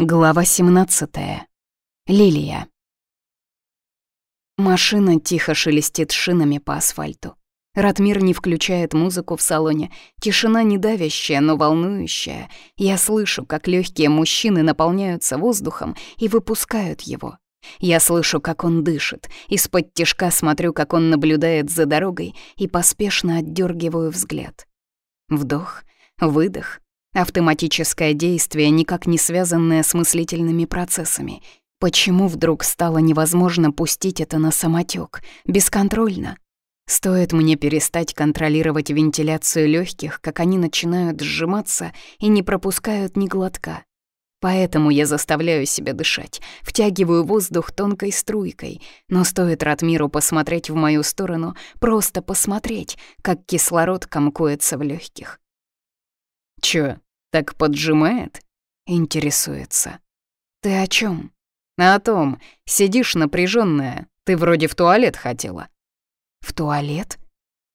Глава 17. Лилия. Машина тихо шелестит шинами по асфальту. Ратмир не включает музыку в салоне. Тишина не давящая, но волнующая. Я слышу, как легкие мужчины наполняются воздухом и выпускают его. Я слышу, как он дышит. Из-под тишка смотрю, как он наблюдает за дорогой и поспешно отдергиваю взгляд. Вдох, выдох — Автоматическое действие, никак не связанное с мыслительными процессами. Почему вдруг стало невозможно пустить это на самотек, бесконтрольно? Стоит мне перестать контролировать вентиляцию легких, как они начинают сжиматься и не пропускают ни глотка. Поэтому я заставляю себя дышать, втягиваю воздух тонкой струйкой, но стоит Ратмиру посмотреть в мою сторону, просто посмотреть, как кислород комкуется в легких. Чё, так поджимает? Интересуется. Ты о чем? А о том, сидишь напряженная. Ты вроде в туалет хотела. В туалет?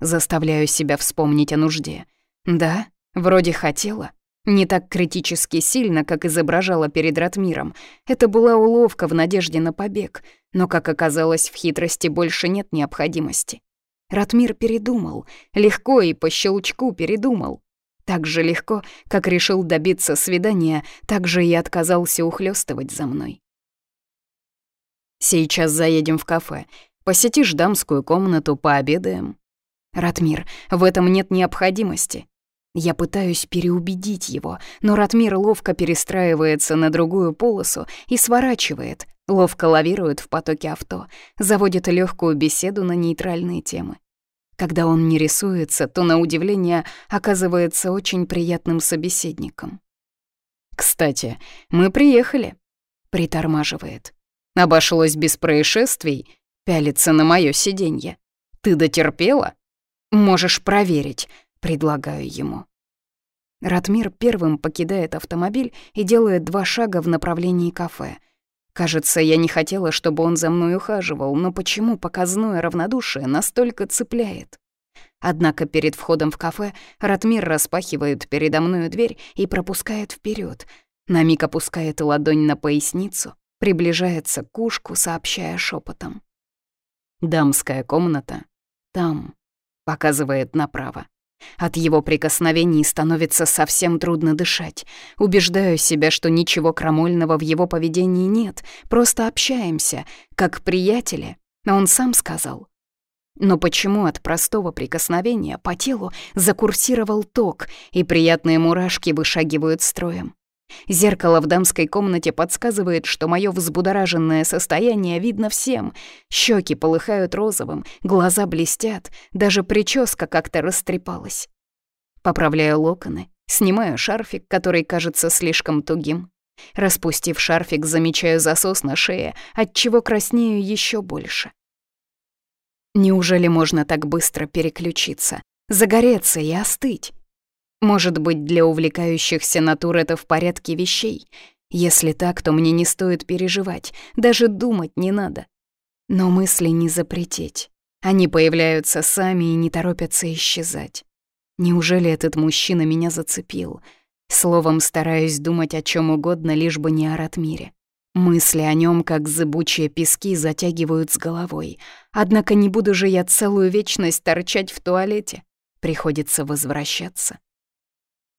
Заставляю себя вспомнить о нужде. Да, вроде хотела. Не так критически сильно, как изображала перед Ратмиром. Это была уловка в надежде на побег, но, как оказалось, в хитрости больше нет необходимости. Ратмир передумал, легко и по щелчку передумал. Так же легко, как решил добиться свидания, так же и отказался ухлёстывать за мной. Сейчас заедем в кафе. Посетишь дамскую комнату, пообедаем. Ратмир, в этом нет необходимости. Я пытаюсь переубедить его, но Ратмир ловко перестраивается на другую полосу и сворачивает, ловко лавирует в потоке авто, заводит легкую беседу на нейтральные темы. Когда он не рисуется, то, на удивление, оказывается очень приятным собеседником. «Кстати, мы приехали», — притормаживает. «Обошлось без происшествий», — пялится на мое сиденье. «Ты дотерпела?» «Можешь проверить», — предлагаю ему. Ратмир первым покидает автомобиль и делает два шага в направлении кафе — Кажется, я не хотела, чтобы он за мной ухаживал, но почему показное равнодушие настолько цепляет? Однако перед входом в кафе Ратмир распахивает передо мною дверь и пропускает вперед. На миг опускает ладонь на поясницу, приближается к ушку, сообщая шепотом. «Дамская комната. Там», — показывает направо. От его прикосновений становится совсем трудно дышать. Убеждаю себя, что ничего крамольного в его поведении нет, просто общаемся, как приятели. Он сам сказал. Но почему от простого прикосновения по телу закурсировал ток, и приятные мурашки вышагивают строем? Зеркало в дамской комнате подсказывает, что мое взбудораженное состояние видно всем. Щеки полыхают розовым, глаза блестят, даже прическа как-то растрепалась. Поправляю локоны, снимаю шарфик, который кажется слишком тугим. Распустив шарфик, замечаю засос на шее, отчего краснею еще больше. Неужели можно так быстро переключиться, загореться и остыть? Может быть, для увлекающихся натур это в порядке вещей. Если так, то мне не стоит переживать, даже думать не надо. Но мысли не запретить. Они появляются сами и не торопятся исчезать. Неужели этот мужчина меня зацепил? Словом, стараюсь думать о чем угодно, лишь бы не о Ратмире. Мысли о нем, как зыбучие пески, затягивают с головой. Однако не буду же я целую вечность торчать в туалете. Приходится возвращаться.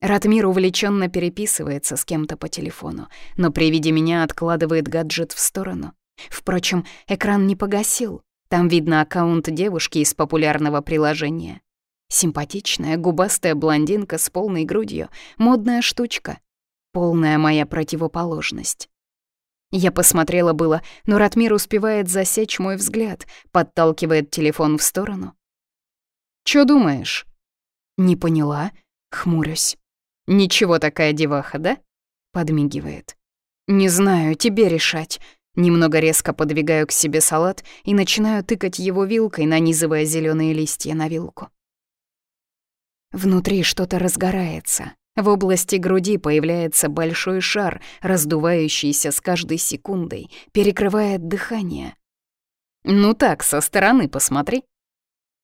Ратмир увлеченно переписывается с кем-то по телефону, но при виде меня откладывает гаджет в сторону. Впрочем, экран не погасил. Там видно аккаунт девушки из популярного приложения. Симпатичная, губастая блондинка с полной грудью, модная штучка. Полная моя противоположность. Я посмотрела было, но Ратмир успевает засечь мой взгляд, подталкивает телефон в сторону. «Чё думаешь?» «Не поняла», — хмурюсь. «Ничего такая деваха, да?» — подмигивает. «Не знаю, тебе решать». Немного резко подвигаю к себе салат и начинаю тыкать его вилкой, нанизывая зеленые листья на вилку. Внутри что-то разгорается. В области груди появляется большой шар, раздувающийся с каждой секундой, перекрывая дыхание. «Ну так, со стороны посмотри».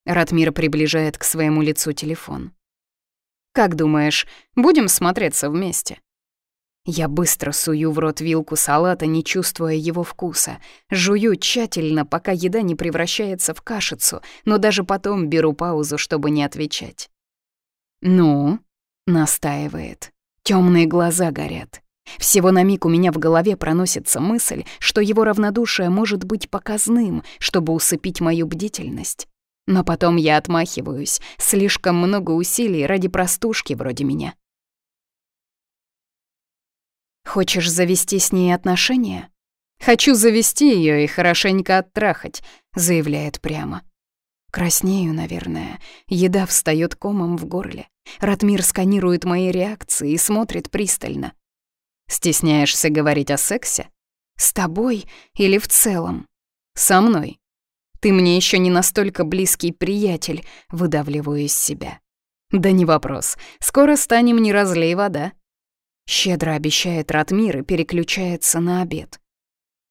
Ратмир приближает к своему лицу телефон. Как думаешь, будем смотреться вместе?» Я быстро сую в рот вилку салата, не чувствуя его вкуса. Жую тщательно, пока еда не превращается в кашицу, но даже потом беру паузу, чтобы не отвечать. «Ну?» — настаивает. Темные глаза горят. Всего на миг у меня в голове проносится мысль, что его равнодушие может быть показным, чтобы усыпить мою бдительность. Но потом я отмахиваюсь. Слишком много усилий ради простушки вроде меня. Хочешь завести с ней отношения? Хочу завести ее и хорошенько оттрахать, заявляет прямо. Краснею, наверное. Еда встает комом в горле. Ратмир сканирует мои реакции и смотрит пристально. Стесняешься говорить о сексе? С тобой или в целом? Со мной? Ты мне еще не настолько близкий приятель, выдавливаю из себя. Да не вопрос, скоро станем не разлей вода. Щедро обещает Ратмир и переключается на обед.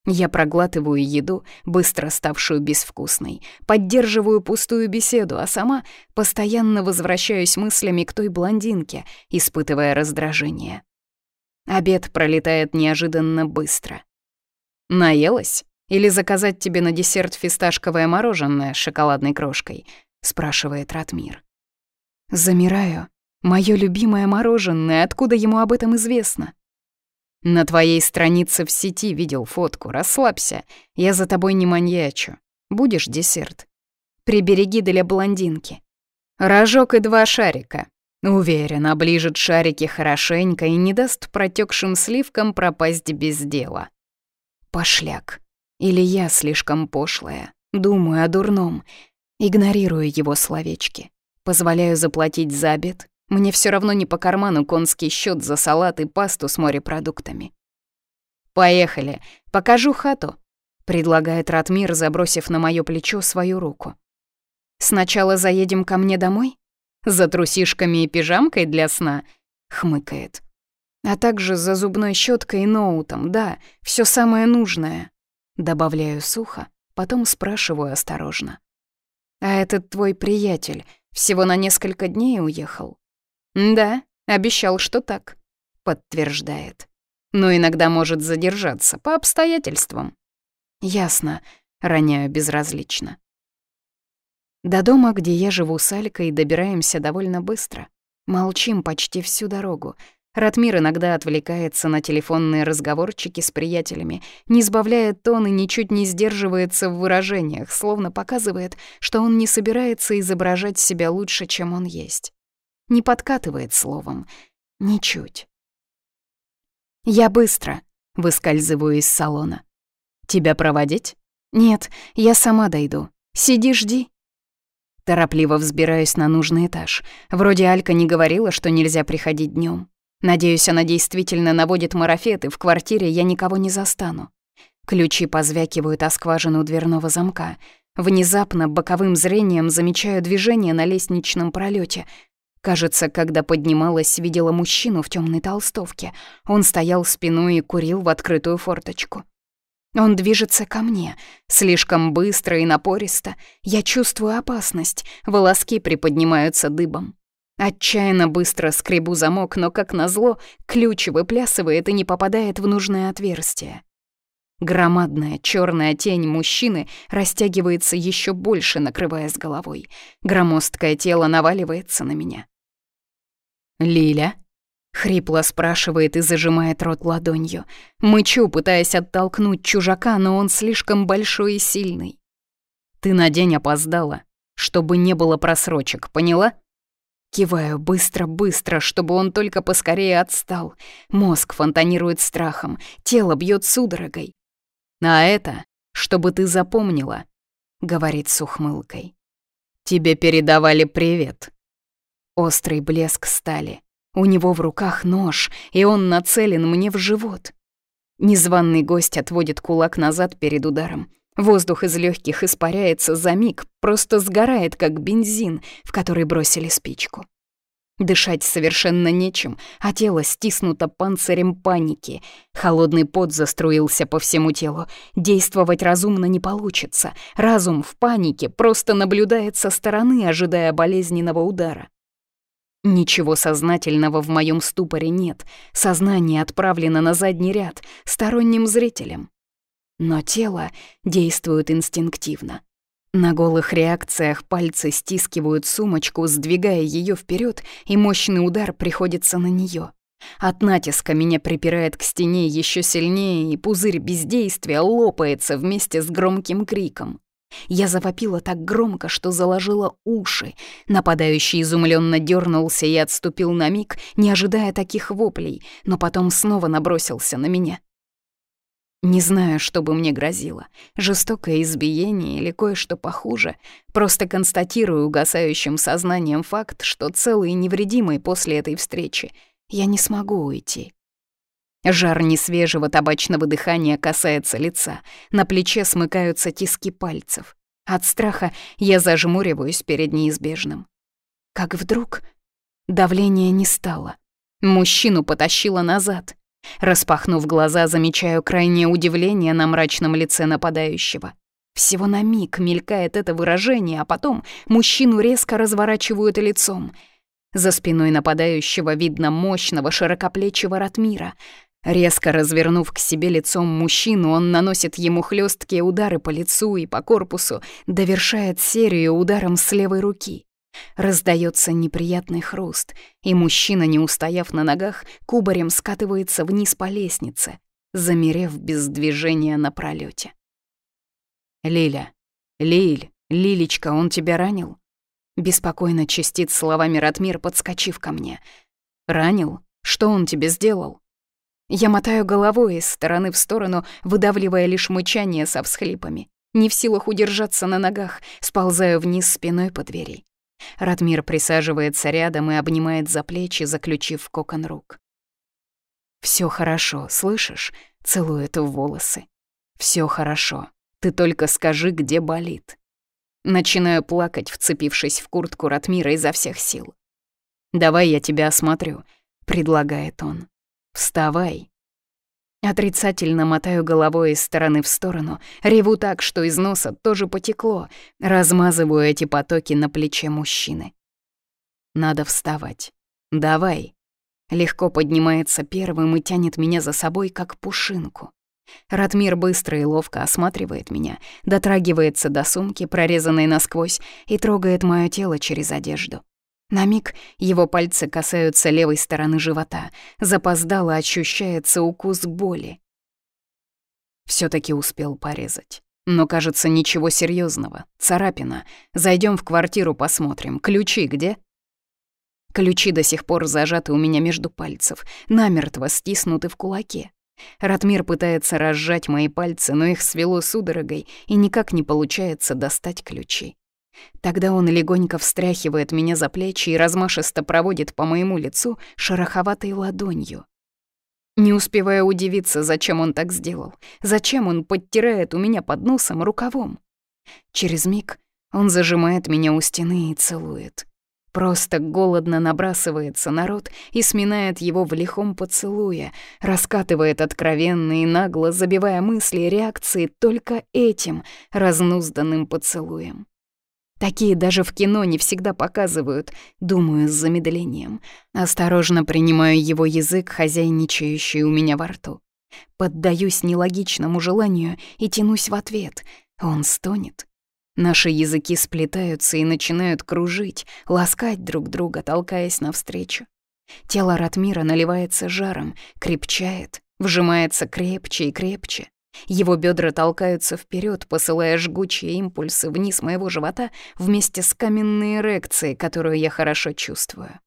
Я проглатываю еду, быстро ставшую безвкусной, поддерживаю пустую беседу, а сама постоянно возвращаюсь мыслями к той блондинке, испытывая раздражение. Обед пролетает неожиданно быстро. «Наелась?» Или заказать тебе на десерт фисташковое мороженое с шоколадной крошкой?» — спрашивает Ратмир. «Замираю. Моё любимое мороженое, откуда ему об этом известно?» «На твоей странице в сети видел фотку. Расслабься. Я за тобой не маньячу. Будешь десерт?» «Прибереги для блондинки. Рожок и два шарика», Уверен, оближет шарики хорошенько и не даст протекшим сливкам пропасть без дела. Пошляк. Или я слишком пошлая, думаю о дурном, игнорирую его словечки, позволяю заплатить за обед, мне все равно не по карману конский счет за салат и пасту с морепродуктами. «Поехали, покажу хату», — предлагает Ратмир, забросив на моё плечо свою руку. «Сначала заедем ко мне домой? За трусишками и пижамкой для сна?» — хмыкает. «А также за зубной щеткой и ноутом, да, все самое нужное». Добавляю сухо, потом спрашиваю осторожно. «А этот твой приятель всего на несколько дней уехал?» «Да, обещал, что так», — подтверждает. «Но иногда может задержаться по обстоятельствам». «Ясно», — роняю безразлично. До дома, где я живу с Алькой, добираемся довольно быстро. Молчим почти всю дорогу, Ратмир иногда отвлекается на телефонные разговорчики с приятелями, не сбавляет тон и ничуть не сдерживается в выражениях, словно показывает, что он не собирается изображать себя лучше, чем он есть. Не подкатывает словом. Ничуть. «Я быстро», — выскальзываю из салона. «Тебя проводить?» «Нет, я сама дойду. Сиди, жди». Торопливо взбираюсь на нужный этаж. Вроде Алька не говорила, что нельзя приходить днем. Надеюсь, она действительно наводит марафет, и в квартире я никого не застану. Ключи позвякивают о скважину дверного замка. Внезапно боковым зрением замечаю движение на лестничном пролете. Кажется, когда поднималась, видела мужчину в темной толстовке. Он стоял спиной и курил в открытую форточку. Он движется ко мне, слишком быстро и напористо. Я чувствую опасность, волоски приподнимаются дыбом. Отчаянно быстро скребу замок, но, как назло, ключ выплясывает и не попадает в нужное отверстие. Громадная черная тень мужчины растягивается еще больше, накрываясь головой. Громоздкое тело наваливается на меня. «Лиля?» — хрипло спрашивает и зажимает рот ладонью. Мычу, пытаясь оттолкнуть чужака, но он слишком большой и сильный. «Ты на день опоздала, чтобы не было просрочек, поняла?» Киваю быстро-быстро, чтобы он только поскорее отстал. Мозг фонтанирует страхом, тело бьет судорогой. «А это, чтобы ты запомнила», — говорит с ухмылкой. «Тебе передавали привет». Острый блеск стали. У него в руках нож, и он нацелен мне в живот. Незваный гость отводит кулак назад перед ударом. Воздух из легких испаряется за миг, просто сгорает, как бензин, в который бросили спичку. Дышать совершенно нечем, а тело стиснуто панцирем паники. Холодный пот заструился по всему телу. Действовать разумно не получится. Разум в панике просто наблюдает со стороны, ожидая болезненного удара. Ничего сознательного в моем ступоре нет. Сознание отправлено на задний ряд, сторонним зрителям но тело действует инстинктивно. На голых реакциях пальцы стискивают сумочку, сдвигая ее вперед, и мощный удар приходится на нее. От натиска меня припирает к стене еще сильнее, и пузырь бездействия лопается вместе с громким криком. Я завопила так громко, что заложила уши. Нападающий изумленно дернулся и отступил на миг, не ожидая таких воплей, но потом снова набросился на меня. Не знаю, что бы мне грозило. Жестокое избиение или кое-что похуже. Просто констатирую угасающим сознанием факт, что целый и невредимый после этой встречи я не смогу уйти. Жар несвежего табачного дыхания касается лица, на плече смыкаются тиски пальцев. От страха я зажмуриваюсь перед неизбежным. Как вдруг давление не стало. Мужчину потащило назад — Распахнув глаза, замечаю крайнее удивление на мрачном лице нападающего. Всего на миг мелькает это выражение, а потом мужчину резко разворачивают лицом. За спиной нападающего видно мощного широкоплечего Ратмира. Резко развернув к себе лицом мужчину, он наносит ему хлесткие удары по лицу и по корпусу, довершает серию ударом с левой руки. Раздается неприятный хруст, и мужчина, не устояв на ногах, кубарем скатывается вниз по лестнице, замерев без движения на пролете. «Лиля! Лиль! Лилечка, он тебя ранил?» Беспокойно чистит словами Ратмир, подскочив ко мне. «Ранил? Что он тебе сделал?» Я мотаю головой из стороны в сторону, выдавливая лишь мычание со всхлипами. Не в силах удержаться на ногах, сползаю вниз спиной по дверей. Радмир присаживается рядом и обнимает за плечи, заключив кокон рук. «Всё хорошо, слышишь?» — целует в волосы. «Всё хорошо. Ты только скажи, где болит». Начинаю плакать, вцепившись в куртку Ратмира изо всех сил. «Давай я тебя осмотрю», — предлагает он. «Вставай, Отрицательно мотаю головой из стороны в сторону. Реву так, что из носа тоже потекло. Размазываю эти потоки на плече мужчины. Надо вставать. Давай. Легко поднимается первым и тянет меня за собой, как пушинку. Ратмир быстро и ловко осматривает меня, дотрагивается до сумки, прорезанной насквозь, и трогает мое тело через одежду. На миг его пальцы касаются левой стороны живота. Запоздало ощущается укус боли. все таки успел порезать. Но, кажется, ничего серьезного. Царапина. Зайдем в квартиру, посмотрим. Ключи где? Ключи до сих пор зажаты у меня между пальцев, намертво стиснуты в кулаке. Ратмир пытается разжать мои пальцы, но их свело судорогой, и никак не получается достать ключи. Тогда он легонько встряхивает меня за плечи и размашисто проводит по моему лицу шероховатой ладонью. Не успевая удивиться, зачем он так сделал, зачем он подтирает у меня под носом рукавом. Через миг он зажимает меня у стены и целует. Просто голодно набрасывается на рот и сминает его в лихом поцелуе, раскатывает откровенно и нагло, забивая мысли и реакции только этим разнузданным поцелуем. Такие даже в кино не всегда показывают, думаю с замедлением. Осторожно принимаю его язык, хозяйничающий у меня во рту. Поддаюсь нелогичному желанию и тянусь в ответ. Он стонет. Наши языки сплетаются и начинают кружить, ласкать друг друга, толкаясь навстречу. Тело Ратмира наливается жаром, крепчает, вжимается крепче и крепче. Его бедра толкаются вперед, посылая жгучие импульсы вниз моего живота вместе с каменной эрекцией, которую я хорошо чувствую.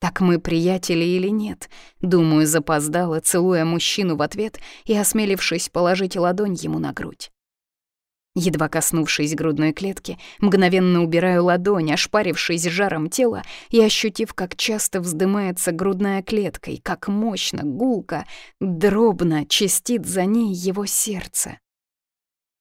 Так мы приятели или нет? Думаю, запоздала, целуя мужчину в ответ и осмелившись положить ладонь ему на грудь. Едва коснувшись грудной клетки, мгновенно убираю ладонь, ошпарившись жаром тела и ощутив, как часто вздымается грудная клетка и как мощно, гулко, дробно чистит за ней его сердце.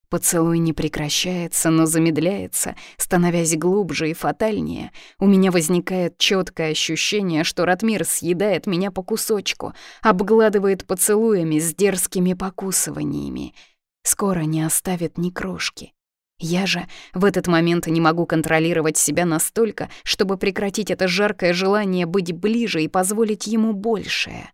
Поцелуй не прекращается, но замедляется, становясь глубже и фатальнее. У меня возникает четкое ощущение, что Ратмир съедает меня по кусочку, обгладывает поцелуями с дерзкими покусываниями — скоро не оставит ни крошки. Я же в этот момент не могу контролировать себя настолько, чтобы прекратить это жаркое желание быть ближе и позволить ему большее.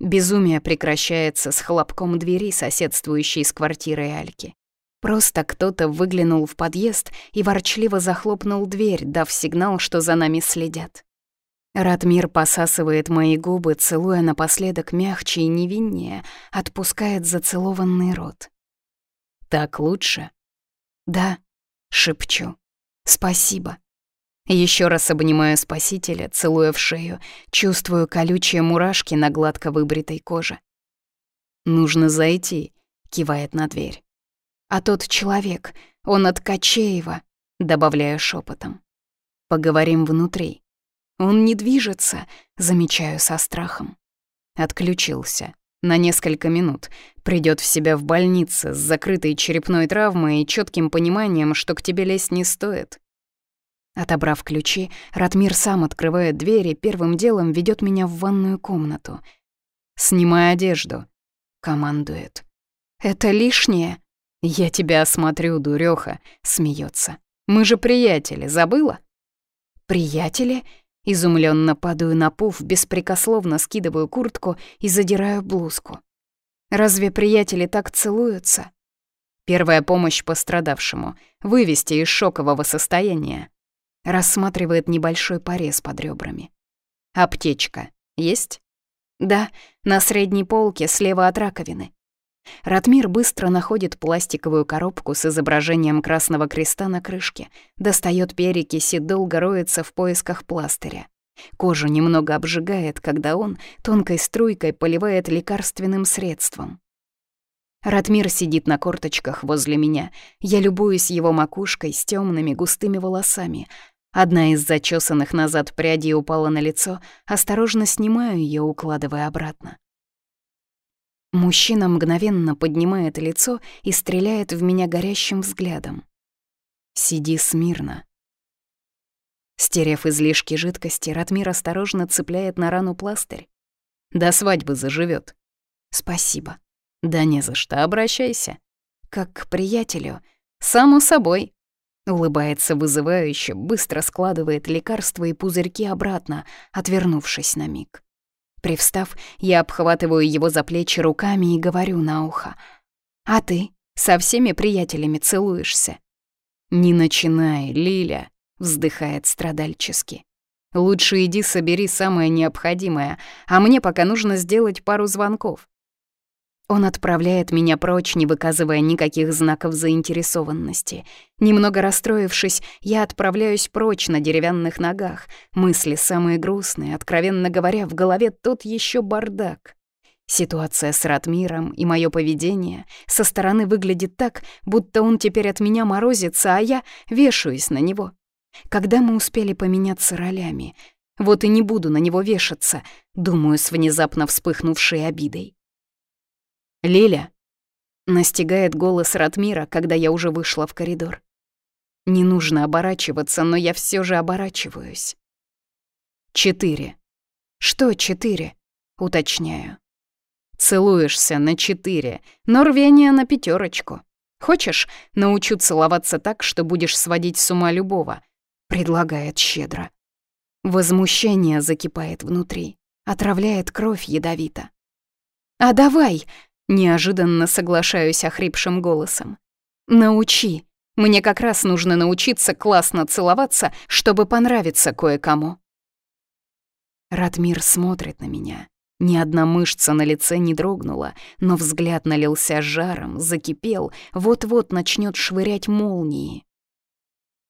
Безумие прекращается с хлопком двери, соседствующей с квартирой Альки. Просто кто-то выглянул в подъезд и ворчливо захлопнул дверь, дав сигнал, что за нами следят. Радмир посасывает мои губы, целуя напоследок мягче и невиннее, отпускает зацелованный рот. «Так лучше?» «Да», — шепчу. «Спасибо». Еще раз обнимаю спасителя, целуя в шею, чувствую колючие мурашки на гладко выбритой коже. «Нужно зайти», — кивает на дверь. «А тот человек, он от Качеева», — добавляю шепотом. «Поговорим внутри». Он не движется, замечаю со страхом. Отключился. На несколько минут. придёт в себя в больнице с закрытой черепной травмой и чётким пониманием, что к тебе лезть не стоит. Отобрав ключи, Ратмир сам открывает дверь и первым делом ведёт меня в ванную комнату. «Снимай одежду», — командует. «Это лишнее?» «Я тебя осмотрю, дурёха», — смеется. «Мы же приятели, забыла?» «Приятели?» Изумленно падаю на пуф, беспрекословно скидываю куртку и задираю блузку. Разве приятели так целуются? Первая помощь пострадавшему — вывести из шокового состояния. Рассматривает небольшой порез под ребрами. Аптечка есть? Да, на средней полке слева от раковины. Ратмир быстро находит пластиковую коробку с изображением красного креста на крышке, достает перекись и долго роется в поисках пластыря. Кожу немного обжигает, когда он тонкой струйкой поливает лекарственным средством. Ратмир сидит на корточках возле меня. Я любуюсь его макушкой с темными густыми волосами. Одна из зачесанных назад прядей упала на лицо, осторожно снимаю ее, укладывая обратно. Мужчина мгновенно поднимает лицо и стреляет в меня горящим взглядом. «Сиди смирно». Стерев излишки жидкости, Ратмир осторожно цепляет на рану пластырь. «До свадьбы заживет. «Спасибо». «Да не за что, обращайся». «Как к приятелю». «Само собой». Улыбается вызывающе, быстро складывает лекарства и пузырьки обратно, отвернувшись на миг. Привстав, я обхватываю его за плечи руками и говорю на ухо. «А ты со всеми приятелями целуешься?» «Не начинай, Лиля», — вздыхает страдальчески. «Лучше иди собери самое необходимое, а мне пока нужно сделать пару звонков. Он отправляет меня прочь, не выказывая никаких знаков заинтересованности. Немного расстроившись, я отправляюсь прочь на деревянных ногах. Мысли самые грустные, откровенно говоря, в голове тот еще бардак. Ситуация с Ратмиром и мое поведение со стороны выглядит так, будто он теперь от меня морозится, а я вешаюсь на него. Когда мы успели поменяться ролями? Вот и не буду на него вешаться, думаю, с внезапно вспыхнувшей обидой. «Лиля!» Настигает голос Ратмира, когда я уже вышла в коридор. Не нужно оборачиваться, но я все же оборачиваюсь. Четыре. Что четыре? Уточняю. Целуешься на четыре, но рвение на пятерочку. Хочешь, научу целоваться так, что будешь сводить с ума любого? Предлагает щедро. Возмущение закипает внутри, отравляет кровь ядовито. «А давай!» Неожиданно соглашаюсь охрипшим голосом. «Научи. Мне как раз нужно научиться классно целоваться, чтобы понравиться кое-кому». Радмир смотрит на меня. Ни одна мышца на лице не дрогнула, но взгляд налился жаром, закипел, вот-вот начнет швырять молнии.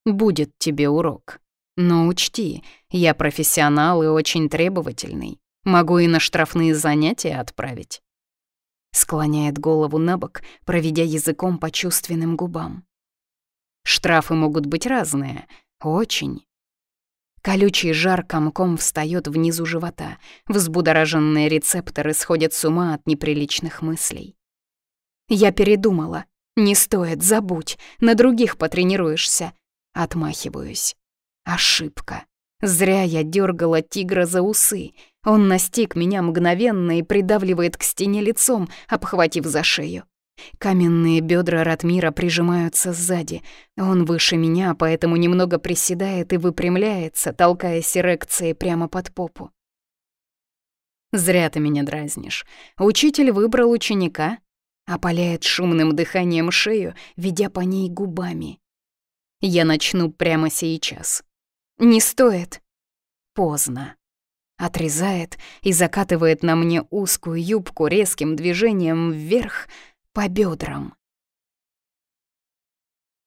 «Будет тебе урок. Но учти, я профессионал и очень требовательный. Могу и на штрафные занятия отправить» склоняет голову на бок, проведя языком по чувственным губам. Штрафы могут быть разные, очень. Колючий жар комком встает внизу живота, взбудораженные рецепторы сходят с ума от неприличных мыслей. «Я передумала. Не стоит, забудь. На других потренируешься». Отмахиваюсь. Ошибка. Зря я дергала тигра за усы. Он настиг меня мгновенно и придавливает к стене лицом, обхватив за шею. Каменные бедра Ратмира прижимаются сзади. Он выше меня, поэтому немного приседает и выпрямляется, толкаясь эрекцией прямо под попу. «Зря ты меня дразнишь. Учитель выбрал ученика», — опаляет шумным дыханием шею, ведя по ней губами. «Я начну прямо сейчас». «Не стоит». «Поздно» отрезает и закатывает на мне узкую юбку резким движением вверх по бедрам.